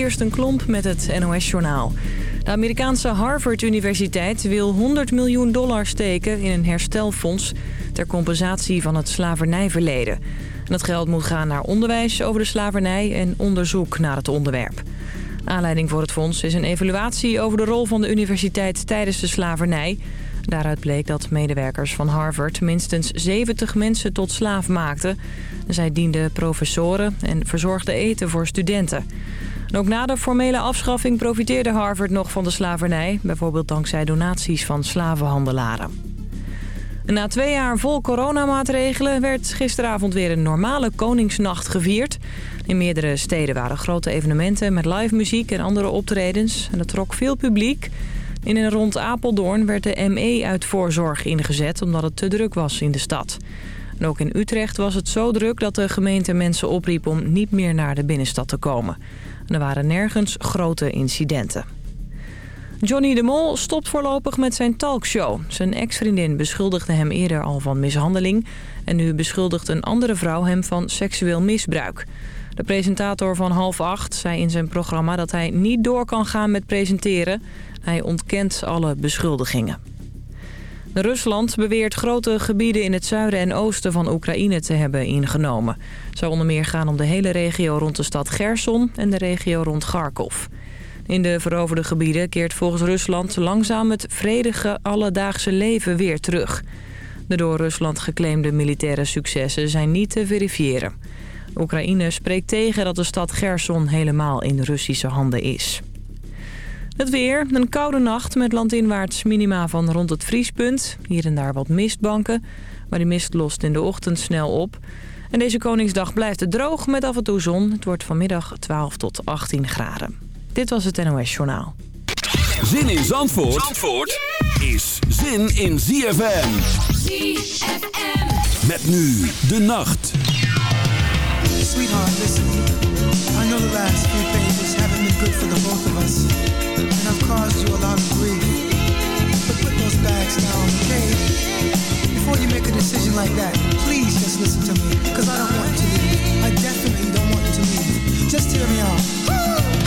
Kirsten Klomp met het NOS-journaal. De Amerikaanse Harvard-universiteit wil 100 miljoen dollar steken in een herstelfonds... ter compensatie van het slavernijverleden. En dat geld moet gaan naar onderwijs over de slavernij en onderzoek naar het onderwerp. Aanleiding voor het fonds is een evaluatie over de rol van de universiteit tijdens de slavernij. Daaruit bleek dat medewerkers van Harvard minstens 70 mensen tot slaaf maakten. Zij dienden professoren en verzorgden eten voor studenten. Ook na de formele afschaffing profiteerde Harvard nog van de slavernij... bijvoorbeeld dankzij donaties van slavenhandelaren. Na twee jaar vol coronamaatregelen werd gisteravond weer een normale Koningsnacht gevierd. In meerdere steden waren grote evenementen met live muziek en andere optredens. En dat trok veel publiek. In en rond Apeldoorn werd de ME uit voorzorg ingezet omdat het te druk was in de stad. Ook in Utrecht was het zo druk dat de gemeente mensen opriep om niet meer naar de binnenstad te komen. Er waren nergens grote incidenten. Johnny de Mol stopt voorlopig met zijn talkshow. Zijn ex-vriendin beschuldigde hem eerder al van mishandeling... en nu beschuldigt een andere vrouw hem van seksueel misbruik. De presentator van half acht zei in zijn programma dat hij niet door kan gaan met presenteren. Hij ontkent alle beschuldigingen. Rusland beweert grote gebieden in het zuiden en oosten van Oekraïne te hebben ingenomen. Het zou onder meer gaan om de hele regio rond de stad Gerson en de regio rond Kharkov. In de veroverde gebieden keert volgens Rusland langzaam het vredige alledaagse leven weer terug. De door Rusland geclaimde militaire successen zijn niet te verifiëren. Oekraïne spreekt tegen dat de stad Gerson helemaal in Russische handen is. Het weer, een koude nacht met landinwaarts minima van rond het vriespunt. Hier en daar wat mistbanken, maar die mist lost in de ochtend snel op. En deze Koningsdag blijft het droog met af en toe zon. Het wordt vanmiddag 12 tot 18 graden. Dit was het NOS Journaal. Zin in Zandvoort, Zandvoort is zin in ZFM. ZFM. Met nu de nacht. Sweetheart, listen. I know the last few pages good for the both of us. And I've caused you a lot of grief. But put those bags down, okay? Before you make a decision like that, please just listen to me. Cause I don't want to leave. I definitely don't want to leave. Just hear me out.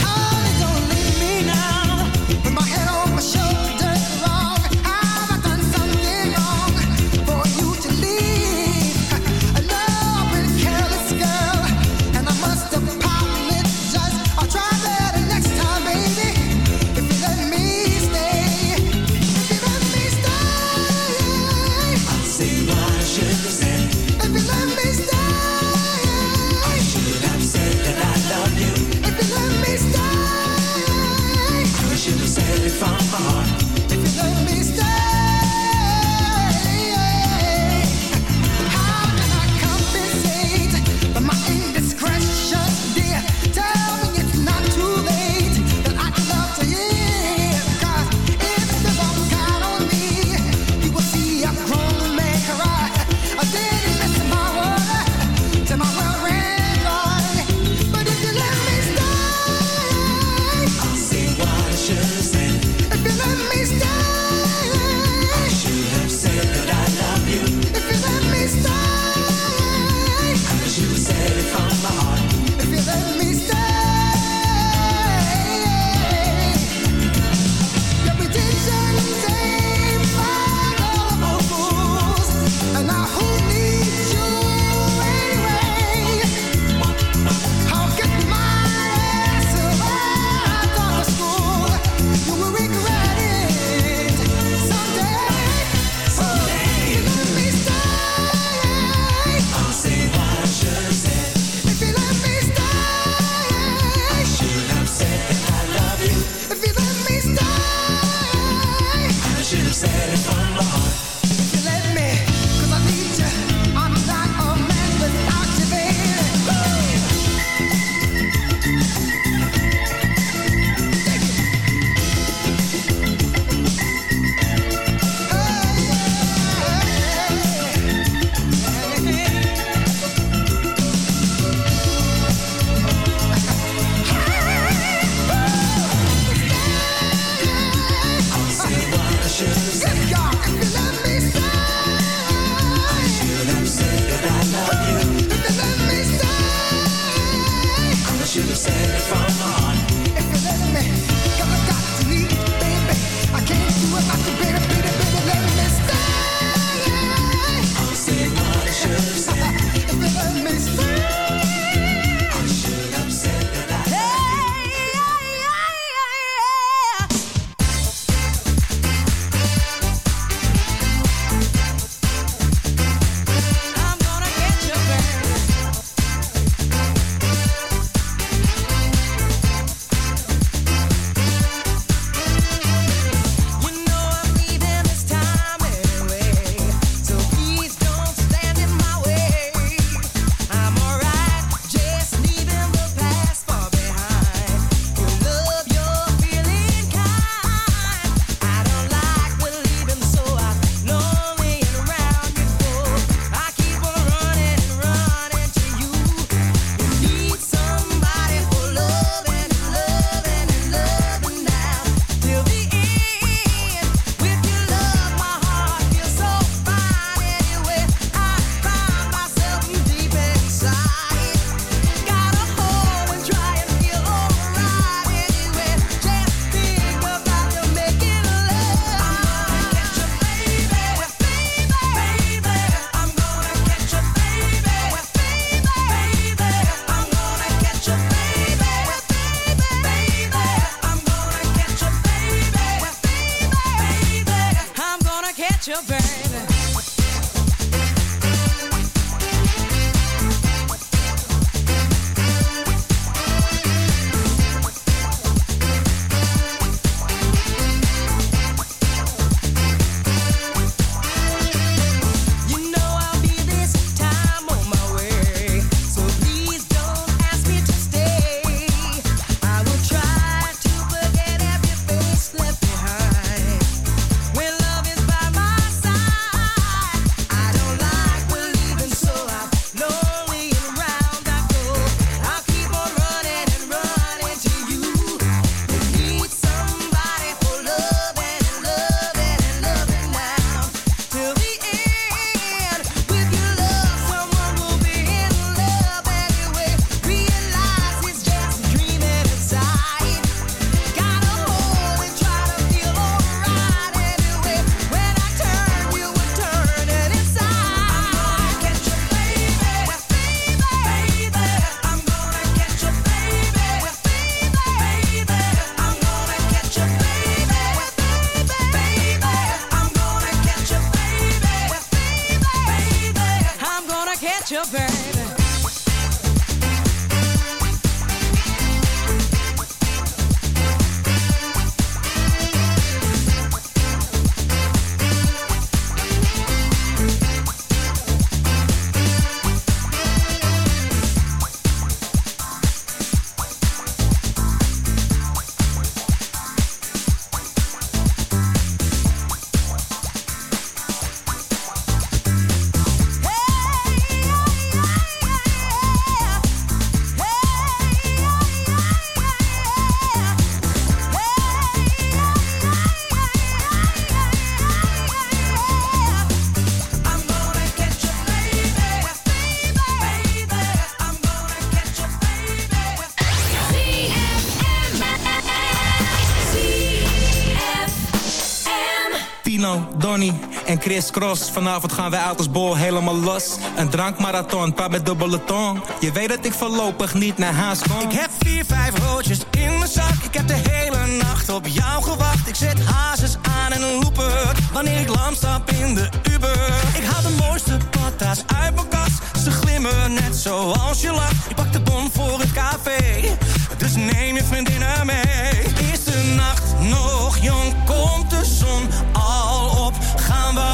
En Chris Cross. Vanavond gaan wij uit als bol helemaal los. Een drankmarathon, paar met dubbele tong. Je weet dat ik voorlopig niet naar huis kom. Ik heb vier, vijf roodjes in mijn zak. Ik heb de hele nacht op jou gewacht. Ik zet hazes aan en looper. Wanneer ik lam stap in de Uber. Ik haal de mooiste patas uit mijn kast. Ze glimmen net zoals je lacht. Ik pak de bon voor het café. Dus neem je vriendinnen mee. De nacht nog jong? Komt de zon al op? gaan we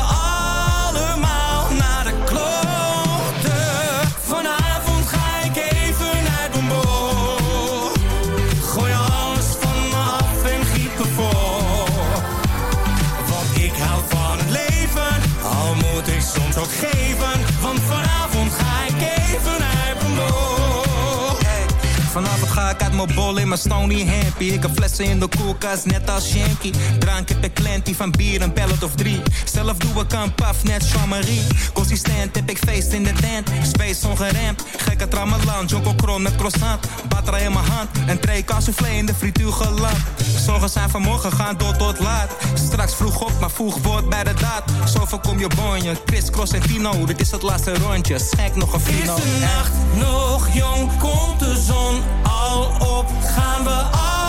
mijn bol in mijn stony happy. Ik heb flessen in de koelkast, net als Shanky. Drank heb ik klantie van bier, een pellet of drie. Zelf doe ik een paf, net Jean-Marie. Consistent heb ik feest in de tent. Space ongeremd, gekke tramalan. Joko kron met croissant. Batterij in mijn hand. En twee soufflé in de frituur geland. Zorgen zijn vanmorgen gaan door tot laat. Straks vroeg op, maar vroeg wordt bij de daad. Zo voorkom je bonje. Chris, Cross en Tino. Dit is het laatste rondje. Schenk nog een fino. Is de nacht nog jong? Komt de zon al op? Gaan we allemaal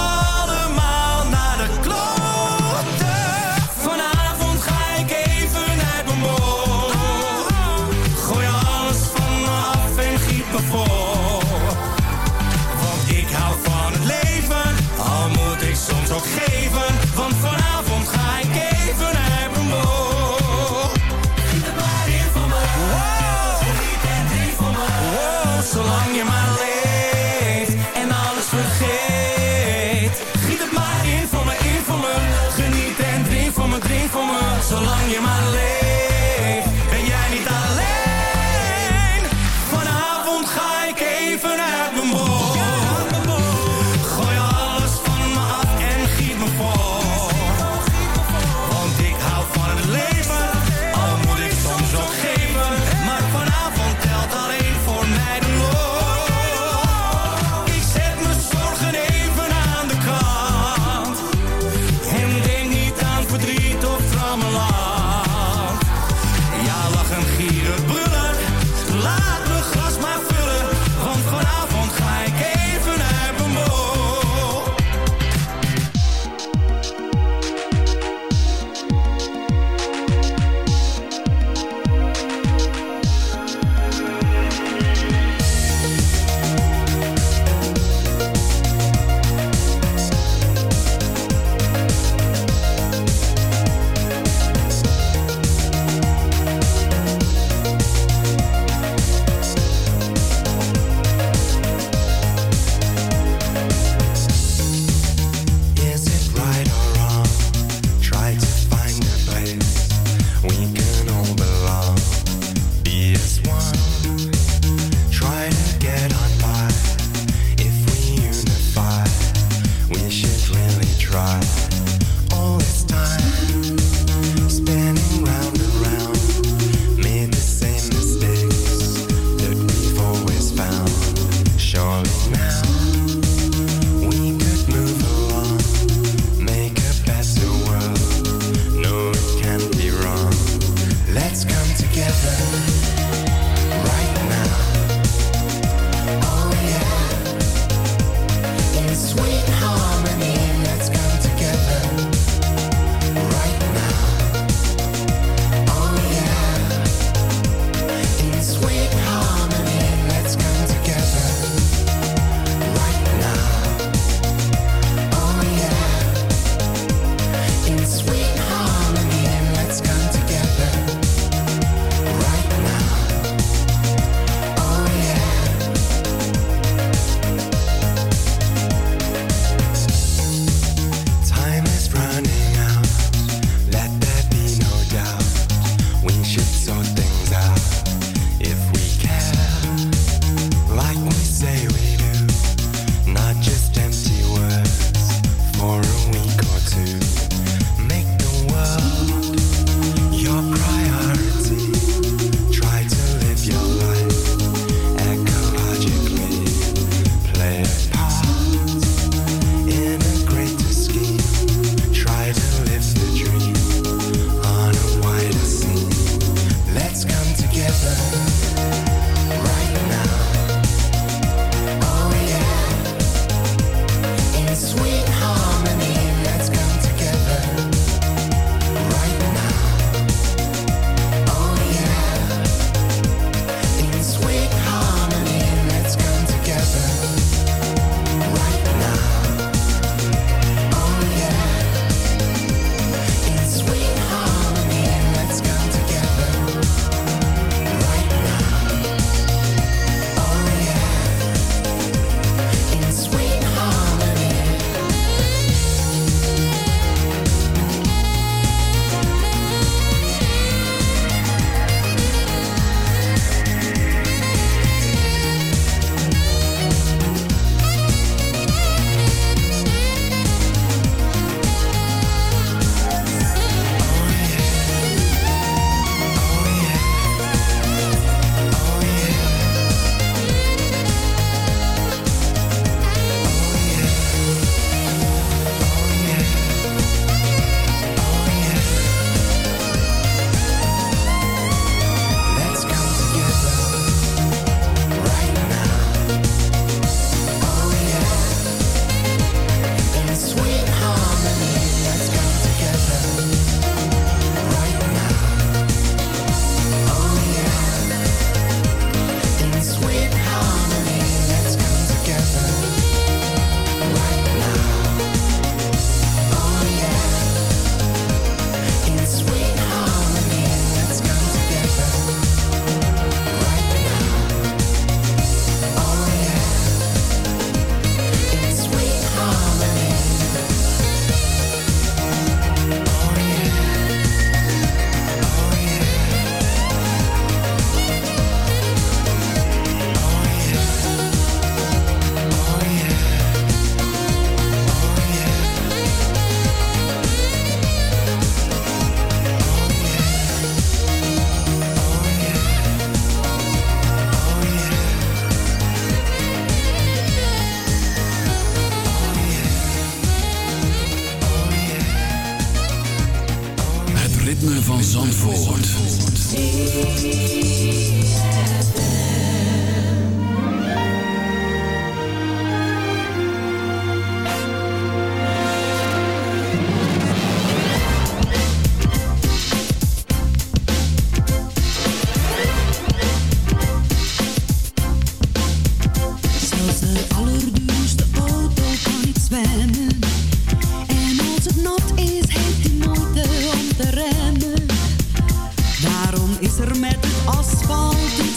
is er met het asfalt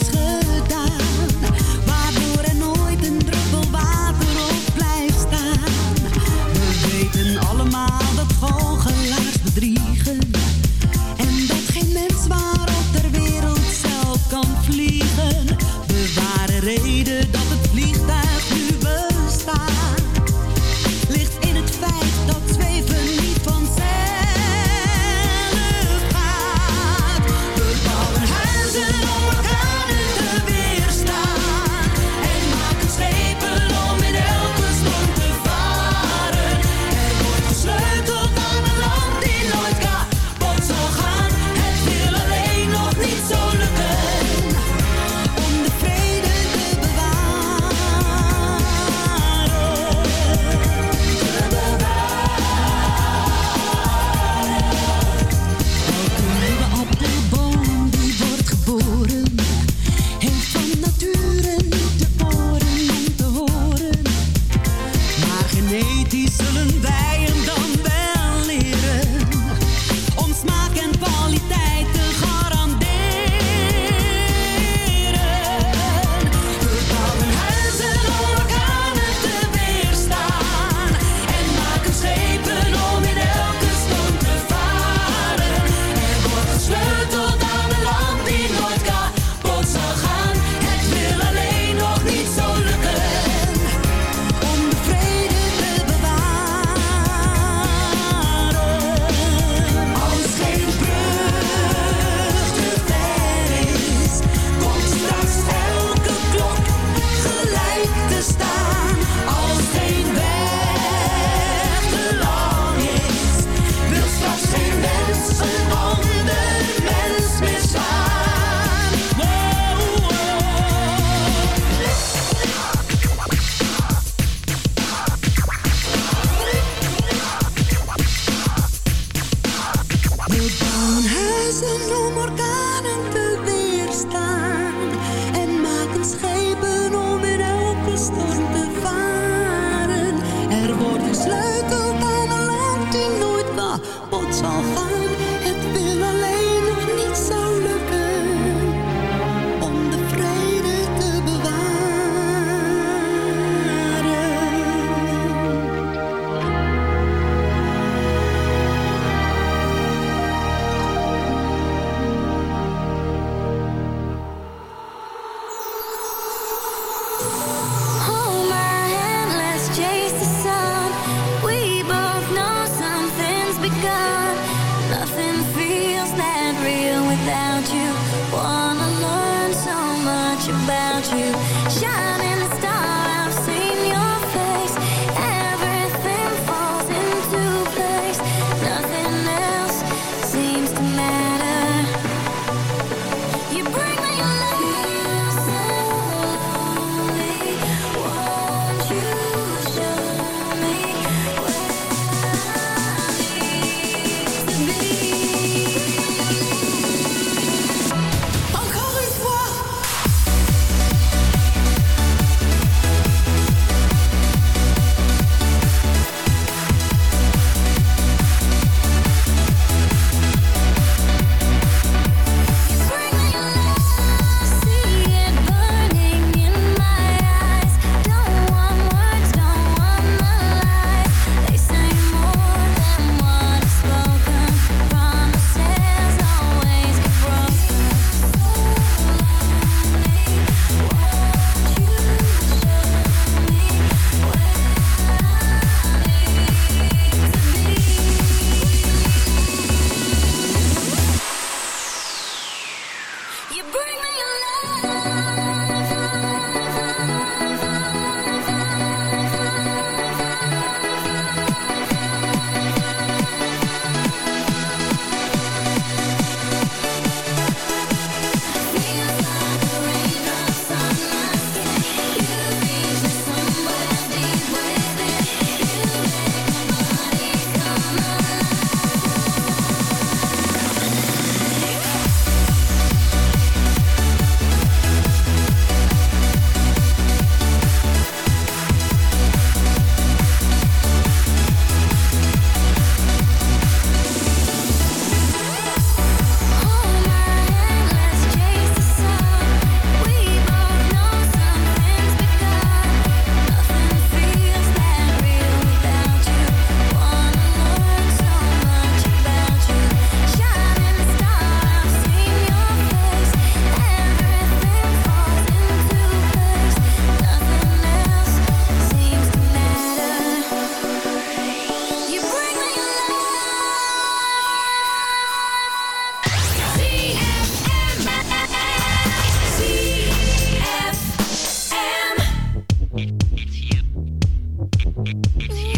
Yeah.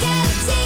get a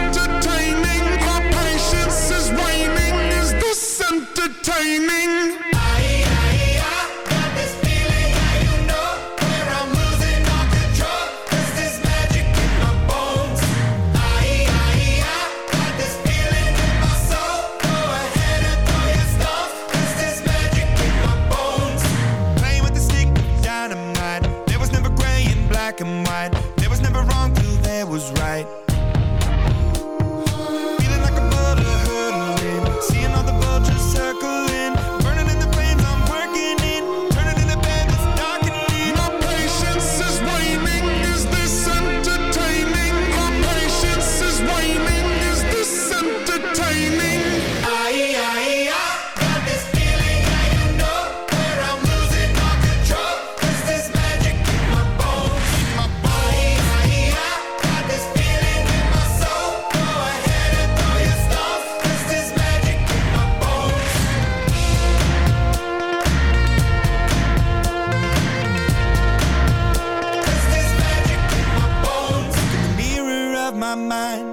timing.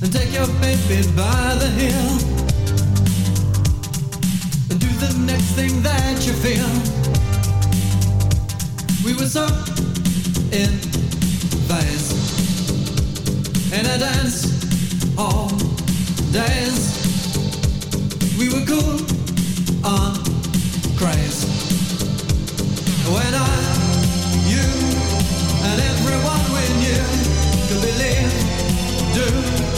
And take your baby by the heel and do the next thing that you feel. We were so in phase in a dance all days. We were cool on craze. When I, you, and everyone we knew could believe, do,